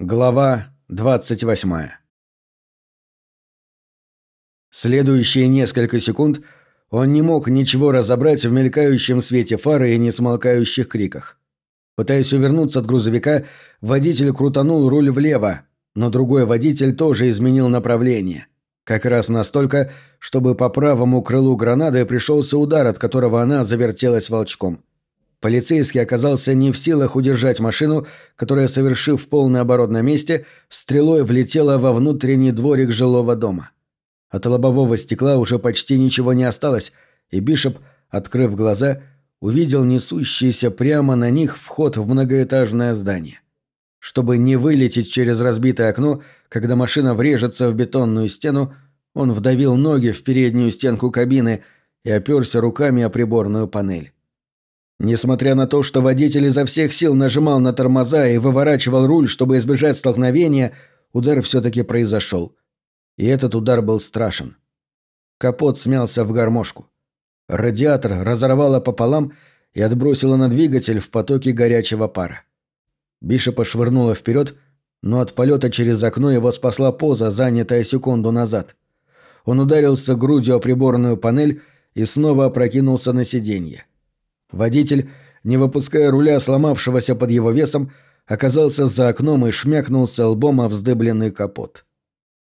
Глава 28 Следующие несколько секунд он не мог ничего разобрать в мелькающем свете фары и несмолкающих криках. Пытаясь увернуться от грузовика, водитель крутанул руль влево, но другой водитель тоже изменил направление. Как раз настолько, чтобы по правому крылу гранаты пришелся удар, от которого она завертелась волчком. Полицейский оказался не в силах удержать машину, которая, совершив полный оборот на месте, стрелой влетела во внутренний дворик жилого дома. От лобового стекла уже почти ничего не осталось, и Бишоп, открыв глаза, увидел несущийся прямо на них вход в многоэтажное здание. Чтобы не вылететь через разбитое окно, когда машина врежется в бетонную стену, он вдавил ноги в переднюю стенку кабины и оперся руками о приборную панель. Несмотря на то, что водитель изо всех сил нажимал на тормоза и выворачивал руль, чтобы избежать столкновения, удар все-таки произошел. И этот удар был страшен. Капот смялся в гармошку. Радиатор разорвало пополам и отбросило на двигатель в потоке горячего пара. Бишопа швырнуло вперед, но от полета через окно его спасла поза, занятая секунду назад. Он ударился грудью о приборную панель и снова опрокинулся на сиденье. Водитель, не выпуская руля, сломавшегося под его весом, оказался за окном и шмякнулся лбом о вздыбленный капот.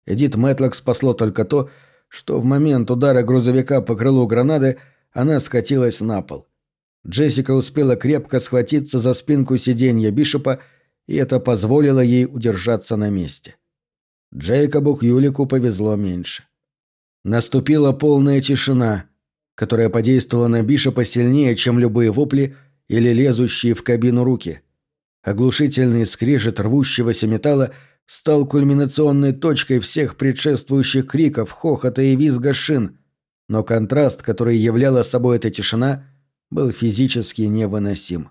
Эдит Мэтлок спасло только то, что в момент удара грузовика по крылу гранаты она скатилась на пол. Джессика успела крепко схватиться за спинку сиденья Бишопа, и это позволило ей удержаться на месте. Джейкобу Кьюлику повезло меньше. Наступила полная тишина — которая подействовала на Бишопа сильнее, чем любые вопли или лезущие в кабину руки. Оглушительный скрежет рвущегося металла стал кульминационной точкой всех предшествующих криков, хохота и визга шин, но контраст, который являла собой эта тишина, был физически невыносим.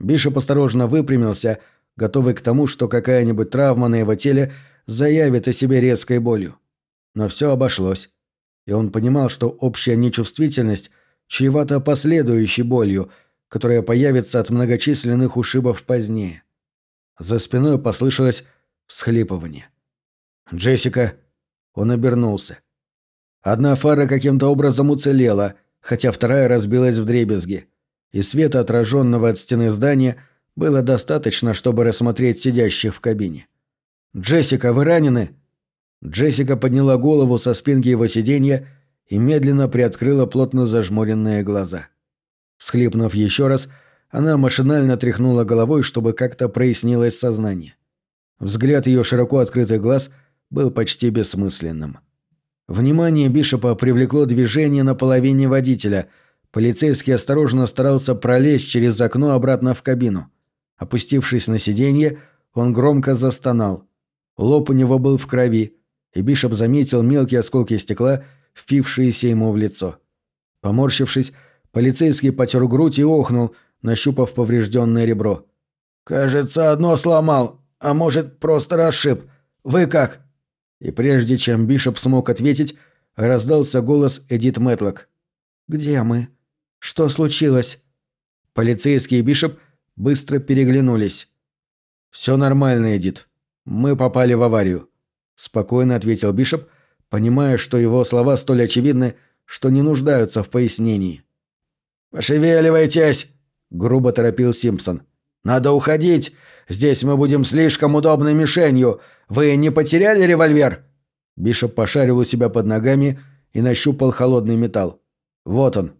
Бишоп осторожно выпрямился, готовый к тому, что какая-нибудь травма на его теле заявит о себе резкой болью. Но все обошлось и он понимал, что общая нечувствительность чревата последующей болью, которая появится от многочисленных ушибов позднее. За спиной послышалось всхлипывание. «Джессика!» Он обернулся. Одна фара каким-то образом уцелела, хотя вторая разбилась в дребезги, и света, отраженного от стены здания, было достаточно, чтобы рассмотреть сидящих в кабине. «Джессика, вы ранены?» Джессика подняла голову со спинки его сиденья и медленно приоткрыла плотно зажмуренные глаза. Схлипнув еще раз, она машинально тряхнула головой, чтобы как-то прояснилось сознание. Взгляд ее широко открытых глаз был почти бессмысленным. Внимание Бишопа привлекло движение на половине водителя. Полицейский осторожно старался пролезть через окно обратно в кабину. Опустившись на сиденье, он громко застонал. Лоб у него был в крови, и Бишоп заметил мелкие осколки стекла, впившиеся ему в лицо. Поморщившись, полицейский потер грудь и охнул, нащупав поврежденное ребро. «Кажется, одно сломал, а может, просто расшиб. Вы как?» И прежде чем Бишоп смог ответить, раздался голос Эдит Мэтлок. «Где мы? Что случилось?» Полицейский и Бишоп быстро переглянулись. «Все нормально, Эдит. Мы попали в аварию спокойно ответил Бишоп, понимая, что его слова столь очевидны, что не нуждаются в пояснении. «Пошевеливайтесь!» — грубо торопил Симпсон. «Надо уходить! Здесь мы будем слишком удобной мишенью! Вы не потеряли револьвер?» Бишоп пошарил у себя под ногами и нащупал холодный металл. «Вот он».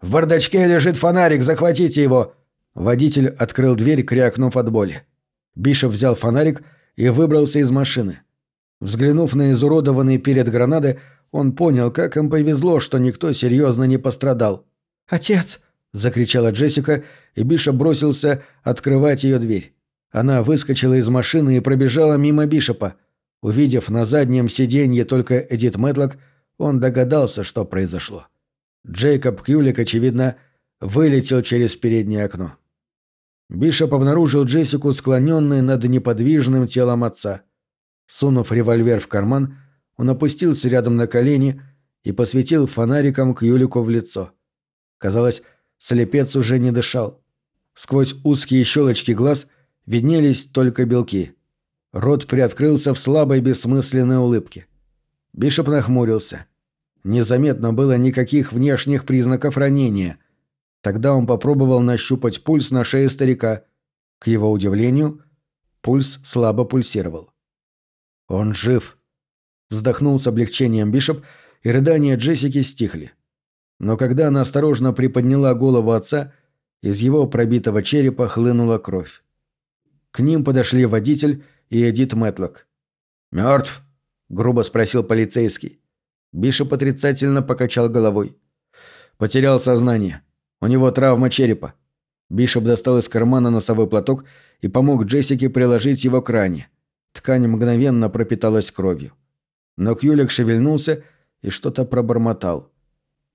«В бардачке лежит фонарик, захватите его!» Водитель открыл дверь, крякнув от боли. Бишоп взял фонарик и выбрался из машины. Взглянув на изуродованный перед гранады, он понял, как им повезло, что никто серьезно не пострадал. «Отец!» – закричала Джессика, и Бишоп бросился открывать ее дверь. Она выскочила из машины и пробежала мимо Бишопа. Увидев на заднем сиденье только Эдит Мэтлок, он догадался, что произошло. Джейкоб Кьюлик, очевидно, вылетел через переднее окно. Бишоп обнаружил Джессику склоненной над неподвижным телом отца – Сунув револьвер в карман, он опустился рядом на колени и посветил фонариком к Юлику в лицо. Казалось, слепец уже не дышал. Сквозь узкие щелочки глаз виднелись только белки. Рот приоткрылся в слабой бессмысленной улыбке. Бишоп нахмурился. Незаметно было никаких внешних признаков ранения. Тогда он попробовал нащупать пульс на шее старика. К его удивлению, пульс слабо пульсировал. «Он жив!» Вздохнул с облегчением Бишоп, и рыдания Джессики стихли. Но когда она осторожно приподняла голову отца, из его пробитого черепа хлынула кровь. К ним подошли водитель и Эдит Мэтлок. «Мертв?» – грубо спросил полицейский. Бишоп отрицательно покачал головой. «Потерял сознание. У него травма черепа». Бишоп достал из кармана носовой платок и помог Джессике приложить его к ране. Ткань мгновенно пропиталась кровью. Но Кьюлик шевельнулся и что-то пробормотал.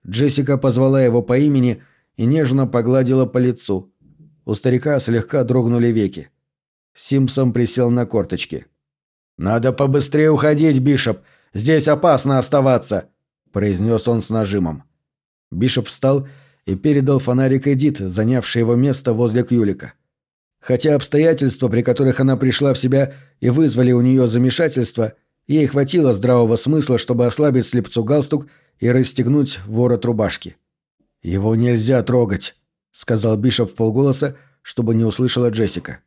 Джессика позвала его по имени и нежно погладила по лицу. У старика слегка дрогнули веки. Симпсон присел на корточки. «Надо побыстрее уходить, Бишоп. Здесь опасно оставаться», – произнес он с нажимом. Бишоп встал и передал фонарик Эдит, занявший его место возле Кьюлика. Хотя обстоятельства, при которых она пришла в себя и вызвали у нее замешательство, ей хватило здравого смысла, чтобы ослабить слепцу галстук и расстегнуть ворот рубашки. «Его нельзя трогать», — сказал Бишоп в полголоса, чтобы не услышала Джессика.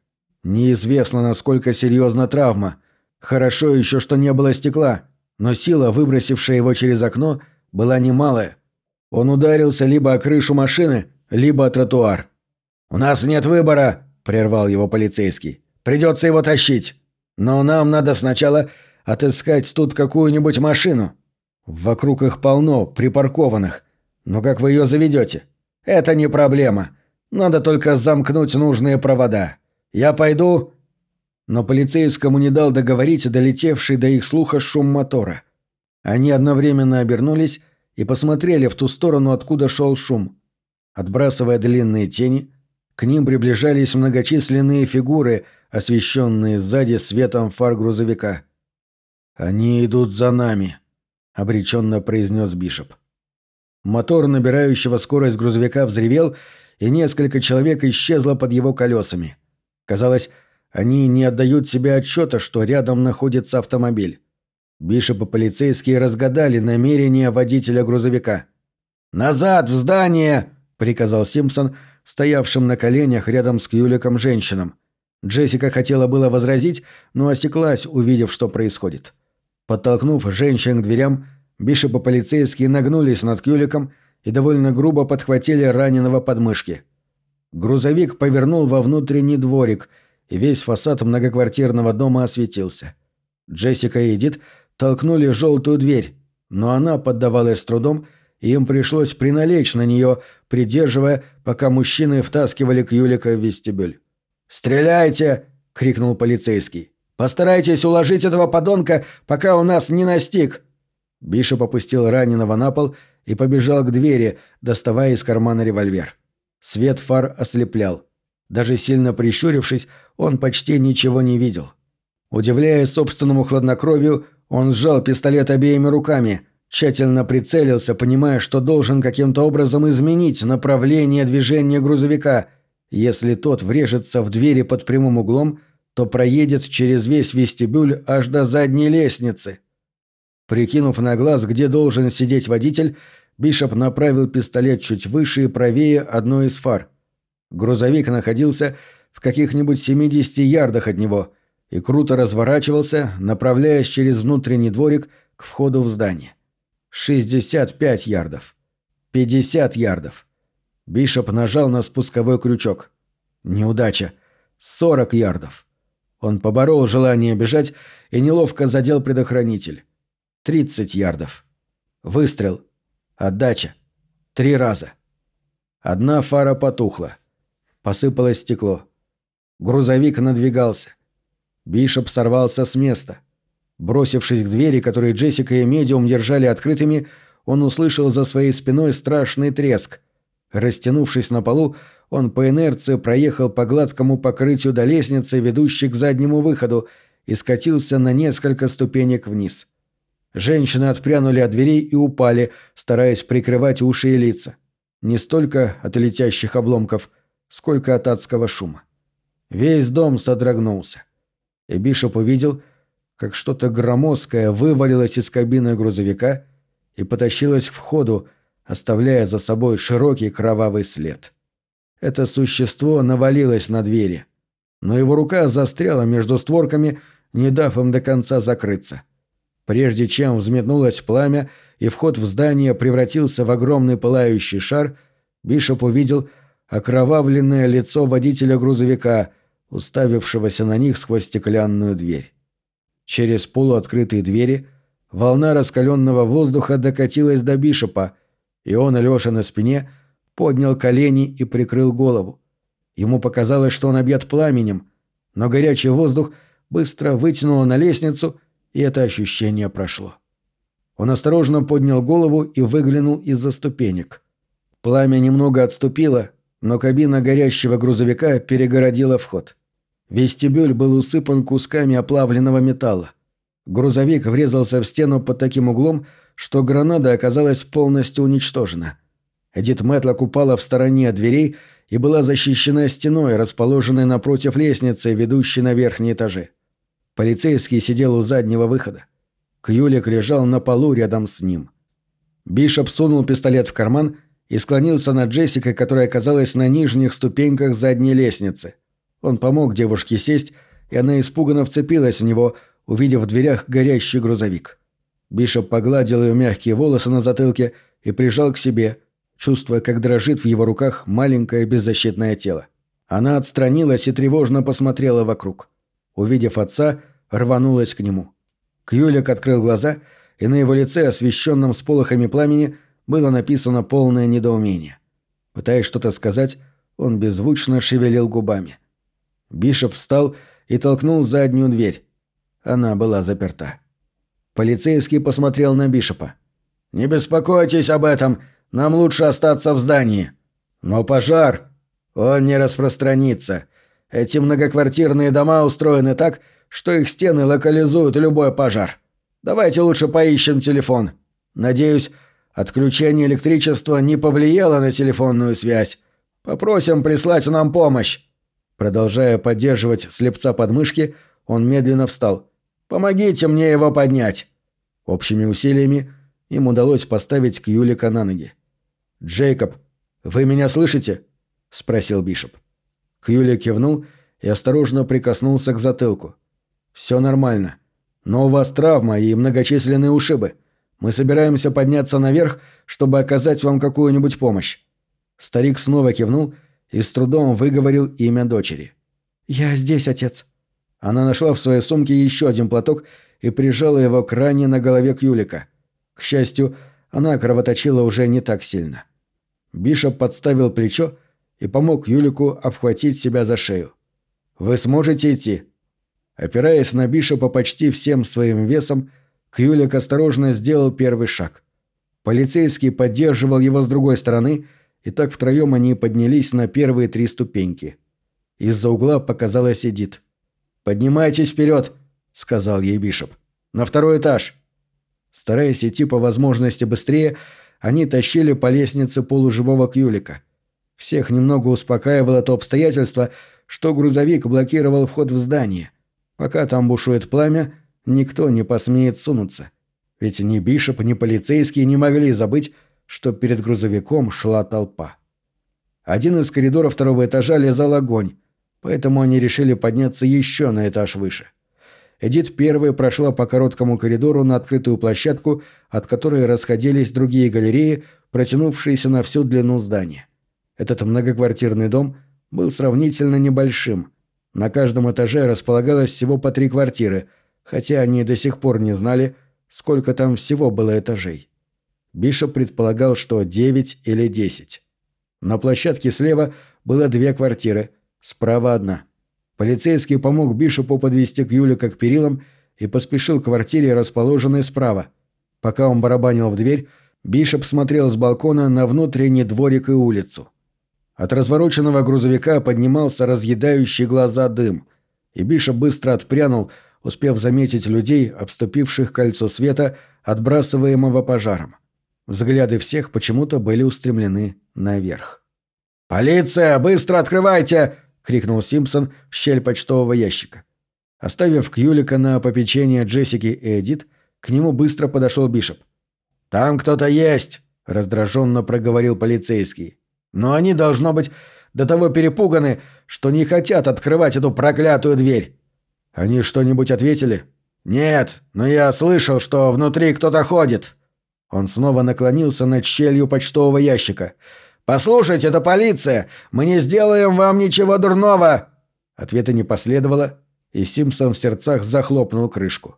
«Неизвестно, насколько серьезна травма. Хорошо еще, что не было стекла, но сила, выбросившая его через окно, была немалая. Он ударился либо о крышу машины, либо о тротуар. «У нас нет выбора», — прервал его полицейский. «Придется его тащить. Но нам надо сначала отыскать тут какую-нибудь машину. Вокруг их полно, припаркованных. Но как вы ее заведете? Это не проблема. Надо только замкнуть нужные провода. Я пойду...» Но полицейскому не дал договорить долетевший до их слуха шум мотора. Они одновременно обернулись и посмотрели в ту сторону, откуда шел шум. Отбрасывая длинные тени, к ним приближались многочисленные фигуры, освещенные сзади светом фар грузовика. «Они идут за нами», — обреченно произнес Бишоп. Мотор набирающего скорость грузовика взревел, и несколько человек исчезло под его колесами. Казалось, они не отдают себе отчета, что рядом находится автомобиль. Бишоп и полицейские разгадали намерения водителя грузовика. «Назад, в здание!» – приказал Симпсон, стоявшим на коленях рядом с Кьюликом женщинам. Джессика хотела было возразить, но осеклась, увидев, что происходит. Подтолкнув женщин к дверям, Бишоп и полицейские нагнулись над Кьюликом и довольно грубо подхватили раненого подмышки. Грузовик повернул во внутренний дворик, и весь фасад многоквартирного дома осветился. Джессика и Эдит толкнули желтую дверь, но она поддавалась с трудом, и им пришлось приналечь на нее, придерживая, пока мужчины втаскивали Кьюлика в вестибюль. «Стреляйте!» — крикнул полицейский. «Постарайтесь уложить этого подонка, пока у нас не настиг!» Бишоп опустил раненого на пол и побежал к двери, доставая из кармана револьвер. Свет фар ослеплял. Даже сильно прищурившись, он почти ничего не видел. Удивляясь собственному хладнокровию, он сжал пистолет обеими руками, тщательно прицелился, понимая, что должен каким-то образом изменить направление движения грузовика. Если тот врежется в двери под прямым углом, то проедет через весь вестибюль аж до задней лестницы. Прикинув на глаз, где должен сидеть водитель, Бишоп направил пистолет чуть выше и правее одной из фар. Грузовик находился в каких-нибудь 70 ярдах от него и круто разворачивался, направляясь через внутренний дворик к входу в здание. 65 ярдов. 50 ярдов. Бишоп нажал на спусковой крючок. Неудача. 40 ярдов. Он поборол желание бежать и неловко задел предохранитель. Тридцать ярдов. Выстрел. Отдача. Три раза. Одна фара потухла. Посыпалось стекло. Грузовик надвигался. Бишоп сорвался с места. Бросившись к двери, которые Джессика и Медиум держали открытыми, он услышал за своей спиной страшный треск. Растянувшись на полу, он по инерции проехал по гладкому покрытию до лестницы, ведущей к заднему выходу, и скатился на несколько ступенек вниз. Женщины отпрянули от дверей и упали, стараясь прикрывать уши и лица. Не столько от летящих обломков, сколько от адского шума. Весь дом содрогнулся. и Бишоп увидел, как что-то громоздкое вывалилось из кабины грузовика и потащилось к входу, оставляя за собой широкий кровавый след. Это существо навалилось на двери, но его рука застряла между створками, не дав им до конца закрыться. Прежде чем взметнулось пламя и вход в здание превратился в огромный пылающий шар, Бишоп увидел окровавленное лицо водителя грузовика, уставившегося на них сквозь стеклянную дверь. Через полуоткрытые двери волна раскаленного воздуха докатилась до Бишопа, и он, лежа на спине, поднял колени и прикрыл голову. Ему показалось, что он объят пламенем, но горячий воздух быстро вытянуло на лестницу, и это ощущение прошло. Он осторожно поднял голову и выглянул из-за ступенек. Пламя немного отступило, но кабина горящего грузовика перегородила вход. Вестибюль был усыпан кусками оплавленного металла. Грузовик врезался в стену под таким углом, что граната оказалась полностью уничтожена. Эдит Мэтлок упала в стороне от дверей и была защищена стеной, расположенной напротив лестницы, ведущей на верхние этажи. Полицейский сидел у заднего выхода. Кьюлик лежал на полу рядом с ним. Бишоп сунул пистолет в карман и склонился над Джессикой, которая оказалась на нижних ступеньках задней лестницы. Он помог девушке сесть, и она испуганно вцепилась в него, увидев в дверях горящий грузовик. Бишоп погладил ее мягкие волосы на затылке и прижал к себе, чувствуя, как дрожит в его руках маленькое беззащитное тело. Она отстранилась и тревожно посмотрела вокруг. Увидев отца, рванулась к нему. Кьюлик открыл глаза, и на его лице, освещенном сполохами пламени, было написано полное недоумение. Пытаясь что-то сказать, он беззвучно шевелил губами. Бишоп встал и толкнул заднюю дверь. Она была заперта. Полицейский посмотрел на Бишопа. «Не беспокойтесь об этом, нам лучше остаться в здании. Но пожар, он не распространится. Эти многоквартирные дома устроены так, что их стены локализуют любой пожар. Давайте лучше поищем телефон. Надеюсь, отключение электричества не повлияло на телефонную связь. Попросим прислать нам помощь». Продолжая поддерживать слепца под мышки, он медленно встал. Помогите мне его поднять!» Общими усилиями им удалось поставить Кьюлика на ноги. «Джейкоб, вы меня слышите?» – спросил Бишоп. Кьюли кивнул и осторожно прикоснулся к затылку. «Все нормально. Но у вас травма и многочисленные ушибы. Мы собираемся подняться наверх, чтобы оказать вам какую-нибудь помощь». Старик снова кивнул и с трудом выговорил имя дочери. «Я здесь, отец». Она нашла в своей сумке еще один платок и прижала его к ране на голове Кюлика. К счастью, она кровоточила уже не так сильно. Бишоп подставил плечо и помог Юлику обхватить себя за шею. «Вы сможете идти?» Опираясь на Бишопа почти всем своим весом, Кюлик осторожно сделал первый шаг. Полицейский поддерживал его с другой стороны, и так втроем они поднялись на первые три ступеньки. Из-за угла показалась Эдит. «Поднимайтесь вперед!» — сказал ей Бишоп. «На второй этаж!» Стараясь идти по возможности быстрее, они тащили по лестнице полуживого Кюлика. Всех немного успокаивало то обстоятельство, что грузовик блокировал вход в здание. Пока там бушует пламя, никто не посмеет сунуться. Ведь ни Бишоп, ни полицейские не могли забыть, что перед грузовиком шла толпа. Один из коридоров второго этажа лезал огонь, поэтому они решили подняться еще на этаж выше. Эдит первой прошла по короткому коридору на открытую площадку, от которой расходились другие галереи, протянувшиеся на всю длину здания. Этот многоквартирный дом был сравнительно небольшим. На каждом этаже располагалось всего по три квартиры, хотя они до сих пор не знали, сколько там всего было этажей. Бишоп предполагал, что девять или десять. На площадке слева было две квартиры – Справа одна. Полицейский помог Бишопу подвести к Юлика к перилам и поспешил к квартире, расположенной справа. Пока он барабанил в дверь, Бишоп смотрел с балкона на внутренний дворик и улицу. От развороченного грузовика поднимался разъедающий глаза дым, и Бишоп быстро отпрянул, успев заметить людей, обступивших кольцо света, отбрасываемого пожаром. Взгляды всех почему-то были устремлены наверх. «Полиция, быстро открывайте!» — крикнул Симпсон в щель почтового ящика. Оставив Кьюлика на попечение Джессики и Эдит, к нему быстро подошел Бишоп. «Там кто-то есть!» — раздраженно проговорил полицейский. «Но они, должно быть, до того перепуганы, что не хотят открывать эту проклятую дверь». «Они что-нибудь ответили?» «Нет, но я слышал, что внутри кто-то ходит». Он снова наклонился над щелью почтового ящика. «Послушайте, это полиция! Мы не сделаем вам ничего дурного!» Ответа не последовало, и Симпсон в сердцах захлопнул крышку.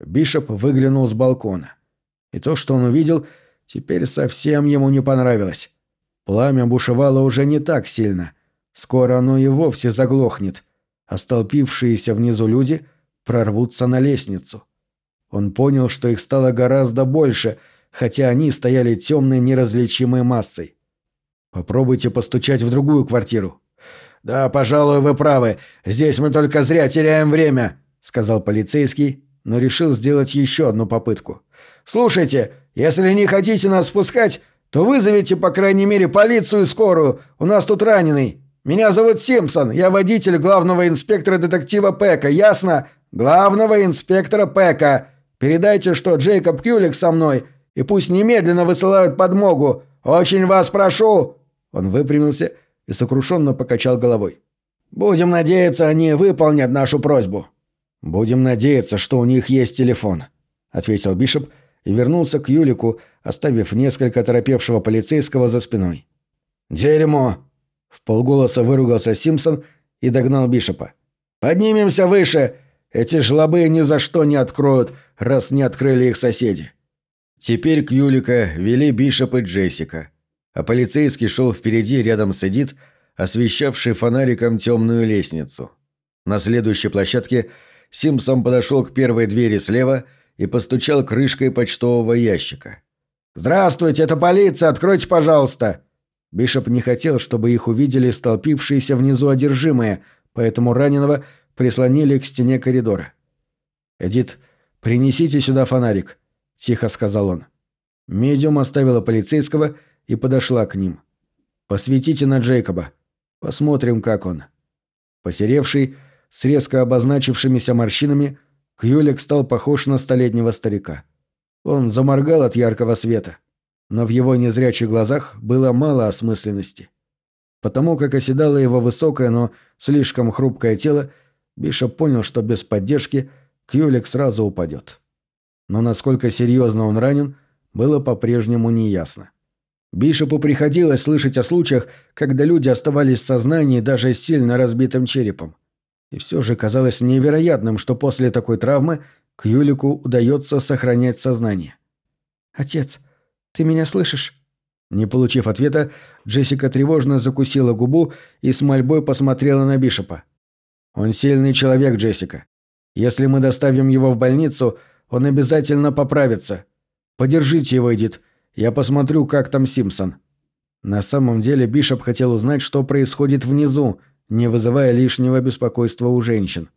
Бишоп выглянул с балкона. И то, что он увидел, теперь совсем ему не понравилось. Пламя бушевало уже не так сильно. Скоро оно и вовсе заглохнет, а столпившиеся внизу люди прорвутся на лестницу. Он понял, что их стало гораздо больше, хотя они стояли темной неразличимой массой. «Попробуйте постучать в другую квартиру», «Да, пожалуй, вы правы. Здесь мы только зря теряем время», — сказал полицейский, но решил сделать еще одну попытку. «Слушайте, если не хотите нас спускать, то вызовите, по крайней мере, полицию и скорую. У нас тут раненый. Меня зовут Симпсон. Я водитель главного инспектора детектива Пека. Ясно? Главного инспектора Пека. Передайте, что Джейкоб Кюлик со мной, и пусть немедленно высылают подмогу. Очень вас прошу!» Он выпрямился и сокрушенно покачал головой. «Будем надеяться, они выполнят нашу просьбу». «Будем надеяться, что у них есть телефон», — ответил Бишоп и вернулся к Юлику, оставив несколько торопевшего полицейского за спиной. «Дерьмо!» — в полголоса выругался Симпсон и догнал Бишопа. «Поднимемся выше! Эти жлобы ни за что не откроют, раз не открыли их соседи». Теперь к Юлика вели Бишоп и Джессика а полицейский шел впереди рядом с Эдит, освещавший фонариком темную лестницу. На следующей площадке Симпсон подошел к первой двери слева и постучал крышкой почтового ящика. «Здравствуйте, это полиция, откройте, пожалуйста!» Бишоп не хотел, чтобы их увидели столпившиеся внизу одержимые, поэтому раненого прислонили к стене коридора. «Эдит, принесите сюда фонарик», — тихо сказал он. Медиум оставила полицейского и подошла к ним. «Посветите на Джейкоба. Посмотрим, как он». Посеревший, с резко обозначившимися морщинами, Кьюлик стал похож на столетнего старика. Он заморгал от яркого света, но в его незрячих глазах было мало осмысленности. Потому как оседало его высокое, но слишком хрупкое тело, Бишоп понял, что без поддержки Кьюлик сразу упадет. Но насколько серьезно он ранен, было по-прежнему неясно. Бишопу приходилось слышать о случаях, когда люди оставались в сознании даже с сильно разбитым черепом. И все же казалось невероятным, что после такой травмы Кьюлику удается сохранять сознание. «Отец, ты меня слышишь?» Не получив ответа, Джессика тревожно закусила губу и с мольбой посмотрела на Бишопа. «Он сильный человек, Джессика. Если мы доставим его в больницу, он обязательно поправится. Подержите его, Эдит. Я посмотрю, как там Симпсон». На самом деле Бишоп хотел узнать, что происходит внизу, не вызывая лишнего беспокойства у женщин.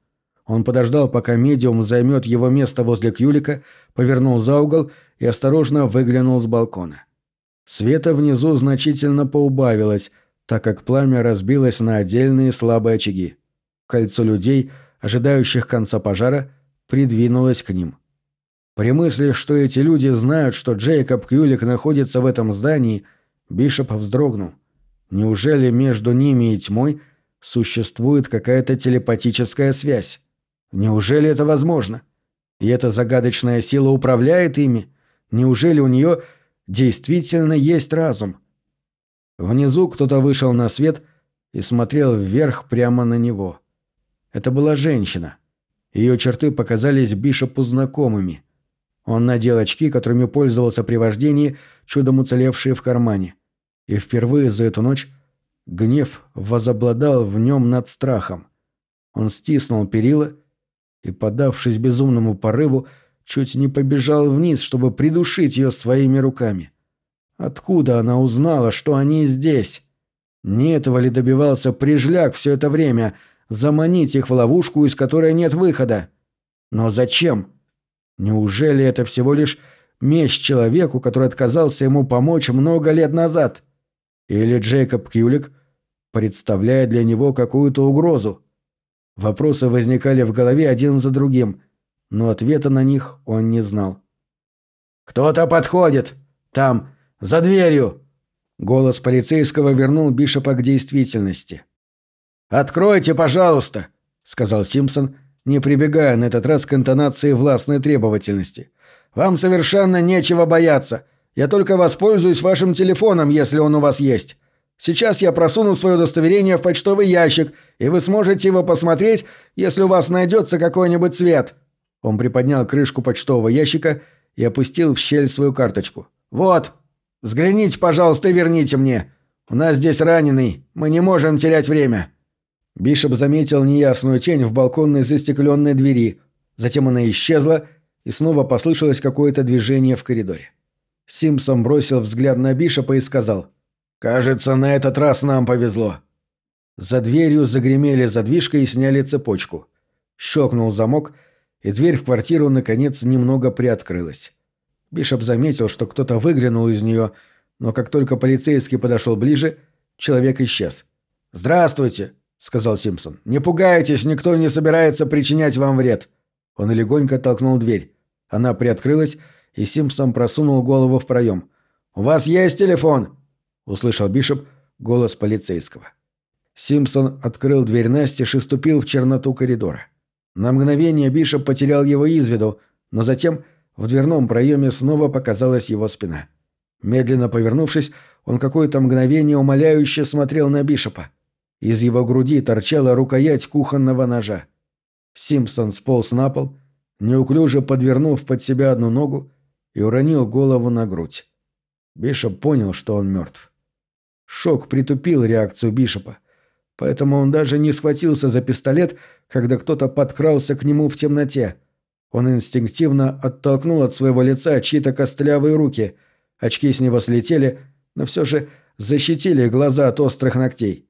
Он подождал, пока медиум займет его место возле Кьюлика, повернул за угол и осторожно выглянул с балкона. Света внизу значительно поубавилось, так как пламя разбилось на отдельные слабые очаги. Кольцо людей, ожидающих конца пожара, придвинулось к ним. При мысли, что эти люди знают, что Джейкоб Кьюлик находится в этом здании, Бишоп вздрогнул. Неужели между ними и тьмой существует какая-то телепатическая связь? Неужели это возможно? И эта загадочная сила управляет ими? Неужели у нее действительно есть разум? Внизу кто-то вышел на свет и смотрел вверх прямо на него. Это была женщина. Ее черты показались Бишопу знакомыми – он надел очки, которыми пользовался при вождении, чудом уцелевшие в кармане. И впервые за эту ночь гнев возобладал в нем над страхом. Он стиснул перила и, подавшись безумному порыву, чуть не побежал вниз, чтобы придушить ее своими руками. Откуда она узнала, что они здесь? Не этого ли добивался прижляк все это время, заманить их в ловушку, из которой нет выхода? Но зачем? Неужели это всего лишь месть человеку, который отказался ему помочь много лет назад? Или Джейкоб Кьюлик представляет для него какую-то угрозу? Вопросы возникали в голове один за другим, но ответа на них он не знал. «Кто-то подходит! Там, за дверью!» Голос полицейского вернул Бишопа к действительности. «Откройте, пожалуйста!» — сказал Симпсон, не прибегая на этот раз к интонации властной требовательности. «Вам совершенно нечего бояться. Я только воспользуюсь вашим телефоном, если он у вас есть. Сейчас я просуну свое удостоверение в почтовый ящик, и вы сможете его посмотреть, если у вас найдется какой-нибудь цвет». Он приподнял крышку почтового ящика и опустил в щель свою карточку. «Вот. Взгляните, пожалуйста, верните мне. У нас здесь раненый. Мы не можем терять время». Бишоп заметил неясную тень в балконной застекленной двери. Затем она исчезла, и снова послышалось какое-то движение в коридоре. Симпсон бросил взгляд на Бишопа и сказал «Кажется, на этот раз нам повезло». За дверью загремели задвижка и сняли цепочку. Щелкнул замок, и дверь в квартиру, наконец, немного приоткрылась. Бишоп заметил, что кто-то выглянул из нее, но как только полицейский подошел ближе, человек исчез. «Здравствуйте», — сказал Симпсон. «Не пугайтесь, никто не собирается причинять вам вред». Он легонько толкнул дверь. Она приоткрылась, и Симпсон просунул голову в проем. «У вас есть телефон?» — услышал Бишоп голос полицейского. Симпсон открыл дверь настежь и ступил в черноту коридора. На мгновение Бишоп потерял его из виду, но затем в дверном проеме снова показалась его спина. Медленно повернувшись, он какое-то мгновение умоляюще смотрел на Бишопа. Из его груди торчала рукоять кухонного ножа. Симпсон сполз на пол, неуклюже подвернув под себя одну ногу, и уронил голову на грудь. Бишоп понял, что он мертв. Шок притупил реакцию Бишопа, поэтому он даже не схватился за пистолет, когда кто-то подкрался к нему в темноте. Он инстинктивно оттолкнул от своего лица чьи-то костлявые руки. Очки с него слетели, но все же защитили глаза от острых ногтей.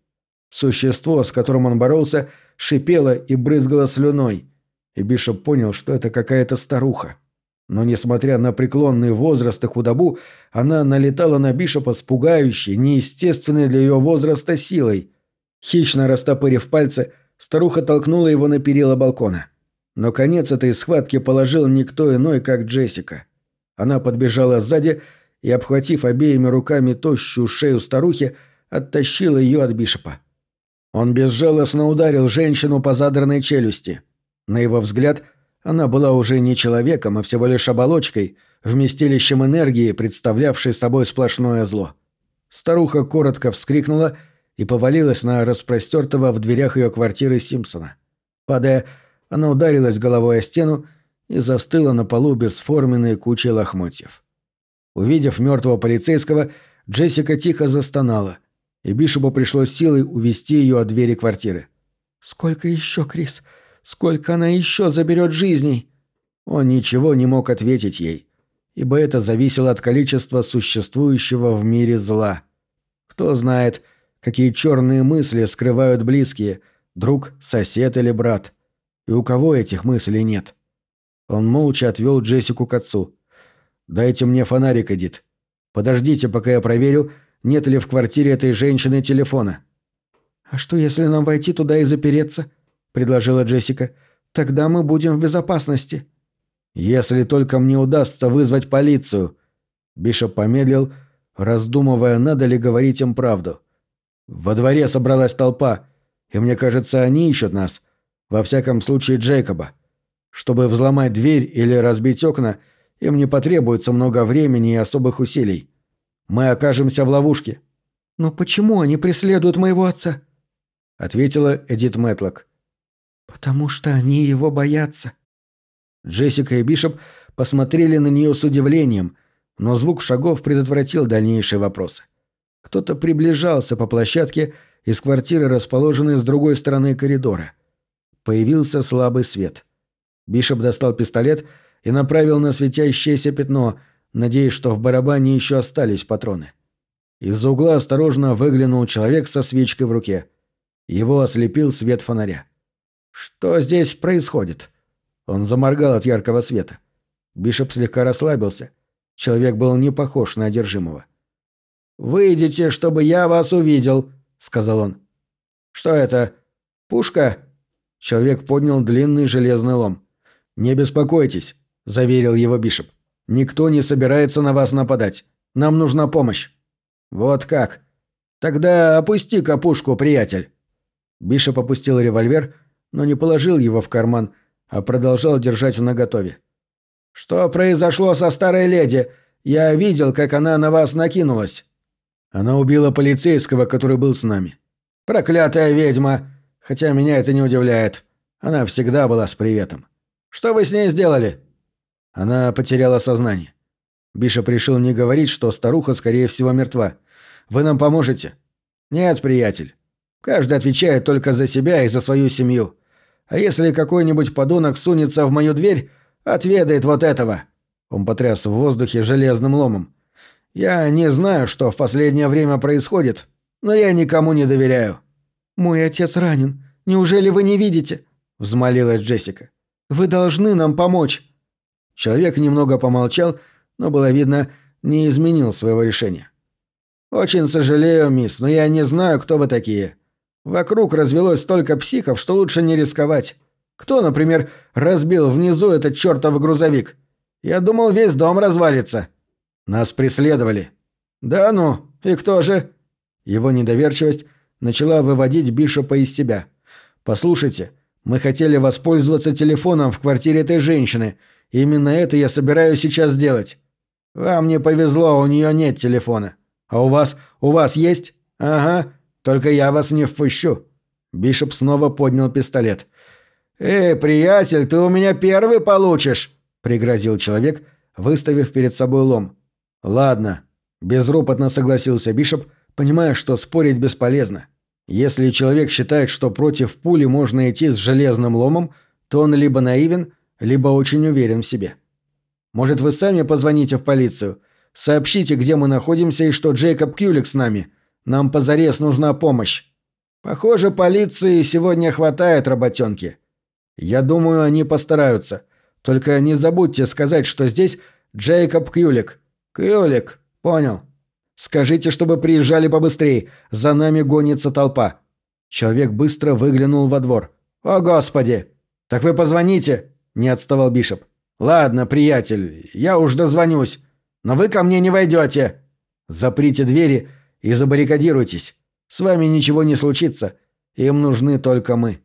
Существо, с которым он боролся, шипело и брызгало слюной, и Бишоп понял, что это какая-то старуха. Но, несмотря на преклонный возраст и худобу, она налетала на Бишопа с пугающей, неестественной для ее возраста силой. Хищно растопырив пальцы, старуха толкнула его на перила балкона. Но конец этой схватки положил никто иной, как Джессика. Она подбежала сзади и, обхватив обеими руками тощую шею старухи, оттащила ее от Бишопа. Он безжалостно ударил женщину по задранной челюсти. На его взгляд – она была уже не человеком, а всего лишь оболочкой, вместилищем энергии, представлявшей собой сплошное зло. Старуха коротко вскрикнула и повалилась на распростертого в дверях ее квартиры Симпсона. Падая, она ударилась головой о стену и застыла на полу бесформенной кучей лохмотьев. Увидев мертвого полицейского, Джессика тихо застонала, и Бишопу пришлось силой увести ее от двери квартиры. «Сколько еще, Крис? Сколько она еще заберет жизней?» Он ничего не мог ответить ей, ибо это зависело от количества существующего в мире зла. Кто знает, какие черные мысли скрывают близкие, друг, сосед или брат. И у кого этих мыслей нет? Он молча отвел Джессику к отцу. «Дайте мне фонарик, Эдит. Подождите, пока я проверю, нет ли в квартире этой женщины телефона». «А что, если нам войти туда и запереться?» — предложила Джессика. «Тогда мы будем в безопасности». «Если только мне удастся вызвать полицию». Бишоп помедлил, раздумывая, надо ли говорить им правду. «Во дворе собралась толпа, и мне кажется, они ищут нас. Во всяком случае, Джейкоба. Чтобы взломать дверь или разбить окна, им не потребуется много времени и особых усилий. Мы окажемся в ловушке». «Но почему они преследуют моего отца?» — ответила Эдит Мэтлок. «Потому что они его боятся». Джессика и Бишоп посмотрели на нее с удивлением, но звук шагов предотвратил дальнейшие вопросы. Кто-то приближался по площадке из квартиры, расположенной с другой стороны коридора. Появился слабый свет. Бишоп достал пистолет и направил на светящееся пятно, надеясь, что в барабане еще остались патроны. Из-за угла осторожно выглянул человек со свечкой в руке. Его ослепил свет фонаря. «Что здесь происходит?» Он заморгал от яркого света. Бишоп слегка расслабился. Человек был не похож на одержимого. «Выйдите, чтобы я вас увидел», — сказал он. «Что это? Пушка?» Человек поднял длинный железный лом. «Не беспокойтесь», — заверил его Бишоп. «Никто не собирается на вас нападать. Нам нужна помощь». «Вот как? Тогда опусти капушку, приятель». Бишоп опустил револьвер, но не положил его в карман, а продолжал держать наготове. «Что произошло со старой леди? Я видел, как она на вас накинулась». Она убила полицейского, который был с нами. «Проклятая ведьма! Хотя меня это не удивляет. Она всегда была с приветом. Что вы с ней сделали?» Она потеряла сознание. Бишоп решил не говорить, что старуха, скорее всего, мертва. «Вы нам поможете?» «Нет, приятель. Каждый отвечает только за себя и за свою семью. А если какой-нибудь подонок сунется в мою дверь, отведает вот этого». Он потряс в воздухе железным ломом. «Я не знаю, что в последнее время происходит, но я никому не доверяю». «Мой отец ранен. Неужели вы не видите?» – взмолилась Джессика. «Вы должны нам помочь». Человек немного помолчал, но было видно, не изменил своего решения. «Очень сожалею, мисс, но я не знаю, кто вы такие. Вокруг развелось столько психов, что лучше не рисковать. Кто, например, разбил внизу этот чертов грузовик? Я думал, весь дом развалится. Нас преследовали. Да ну, и кто же? Его недоверчивость начала выводить Бишопа из себя. Послушайте, мы хотели воспользоваться телефоном в квартире этой женщины. Именно это я собираюсь сейчас сделать. Вам не повезло, у нее нет телефона. А у вас, у вас есть? Ага. Только я вас не впущу». Бишоп снова поднял пистолет. «Эй, приятель, ты у меня первый получишь!» – пригрозил человек, выставив перед собой лом. «Ладно», – безропотно согласился Бишоп, понимая, что спорить бесполезно. Если человек считает, что против пули можно идти с железным ломом, то он либо наивен, либо очень уверен в себе. «Может, вы сами позвоните в полицию? Сообщите, где мы находимся и что Джейкоб Кьюлик с нами. Нам позарез нужна помощь. Похоже, полиции сегодня хватает работенки. Я думаю, они постараются. Только не забудьте сказать, что здесь Джейкоб Кьюлик. Кьюлик, понял. Скажите, чтобы приезжали побыстрее. За нами гонится толпа. Человек быстро выглянул во двор. О, господи! Так вы позвоните, не отставал Бишоп. Ладно, приятель, я уж дозвонюсь. Но вы ко мне не войдете. Заприте двери и забаррикадируйтесь. С вами ничего не случится. Им нужны только мы».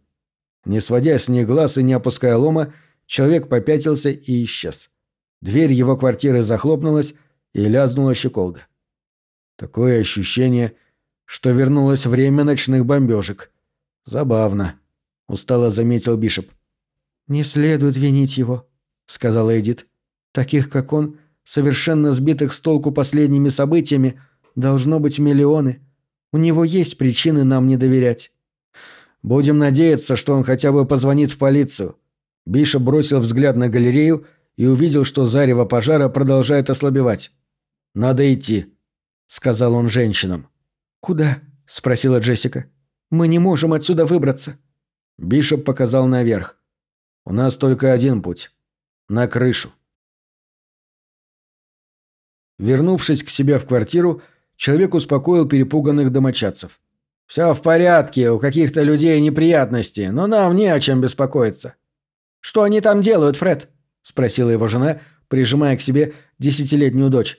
Не сводя с них глаз и не опуская лома, человек попятился и исчез. Дверь его квартиры захлопнулась и лязнула щеколда. Такое ощущение, что вернулось время ночных бомбежек. Забавно, устало заметил Бишоп. Не следует винить его, сказала Эдит. Таких, как он, совершенно сбитых с толку последними событиями, Должно быть миллионы. У него есть причины нам не доверять. Будем надеяться, что он хотя бы позвонит в полицию. Биша бросил взгляд на галерею и увидел, что зарево пожара продолжает ослабевать. «Надо идти», — сказал он женщинам. «Куда?» — спросила Джессика. «Мы не можем отсюда выбраться». Бишоп показал наверх. «У нас только один путь. На крышу». Вернувшись к себе в квартиру, Человек успокоил перепуганных домочадцев. «Все в порядке, у каких-то людей неприятности, но нам не о чем беспокоиться». «Что они там делают, Фред?» – спросила его жена, прижимая к себе десятилетнюю дочь.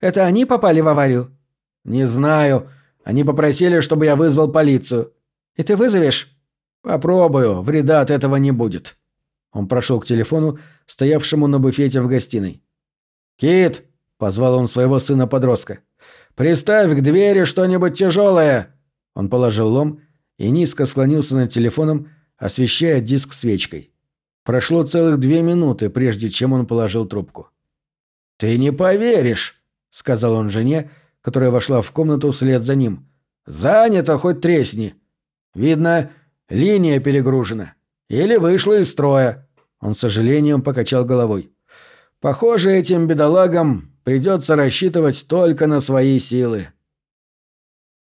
«Это они попали в аварию?» «Не знаю. Они попросили, чтобы я вызвал полицию». «И ты вызовешь?» «Попробую, вреда от этого не будет». Он прошел к телефону, стоявшему на буфете в гостиной. «Кит!» – позвал он своего сына-подростка. «Приставь к двери что-нибудь тяжелое!» Он положил лом и низко склонился над телефоном, освещая диск свечкой. Прошло целых две минуты, прежде чем он положил трубку. «Ты не поверишь», — сказал он жене, которая вошла в комнату вслед за ним. «Занято, хоть тресни. Видно, линия перегружена. Или вышла из строя». Он с сожалением покачал головой. «Похоже, этим бедолагам Придется рассчитывать только на свои силы.